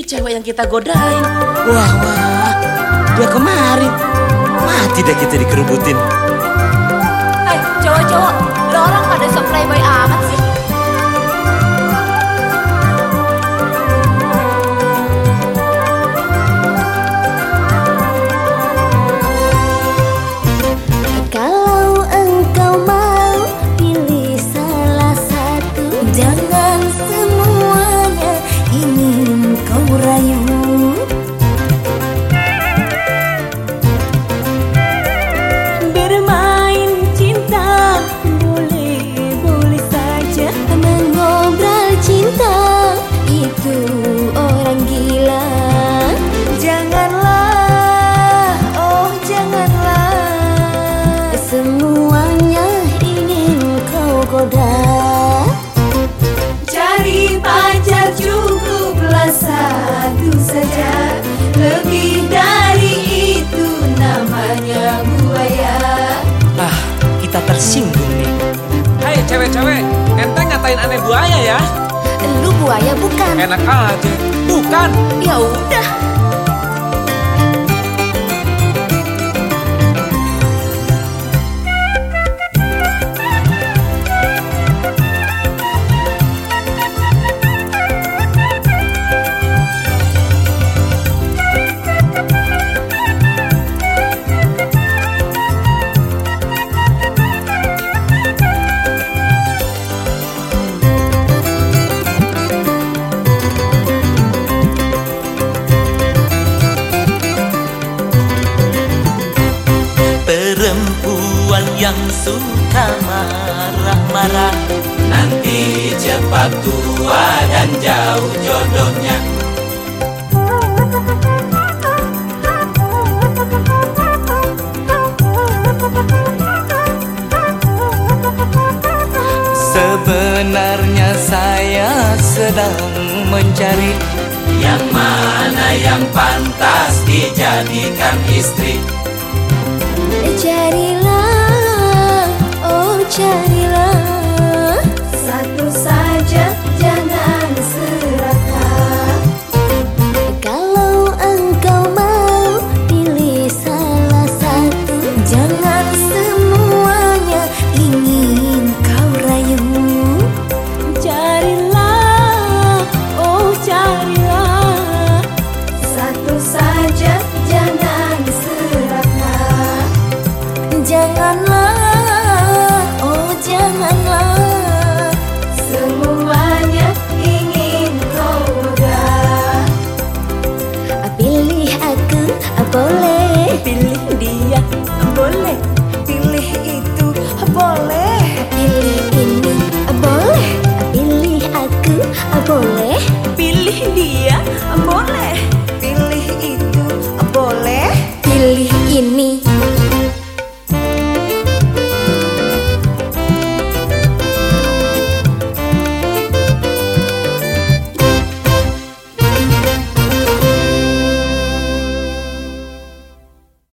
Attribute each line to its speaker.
Speaker 1: cewek yang kita godain. Wah, wah, dia kemarin. Mati deh kita dikerubutin.
Speaker 2: Namanya buaya
Speaker 1: Ah, kita tersinggung nih.
Speaker 3: Hai cewek-cewek, ente ngatain aneh buaya ya?
Speaker 2: Lu buaya bukan?
Speaker 3: Enak aja. Bukan.
Speaker 2: Ya udah
Speaker 1: yang suka marah-marah Nanti cepat tua dan jauh jodohnya. Sebenarnya saya sedang mencari Yang mana yang pantas dijadikan istri.
Speaker 2: Carilah, shine. pilih dia? Boleh.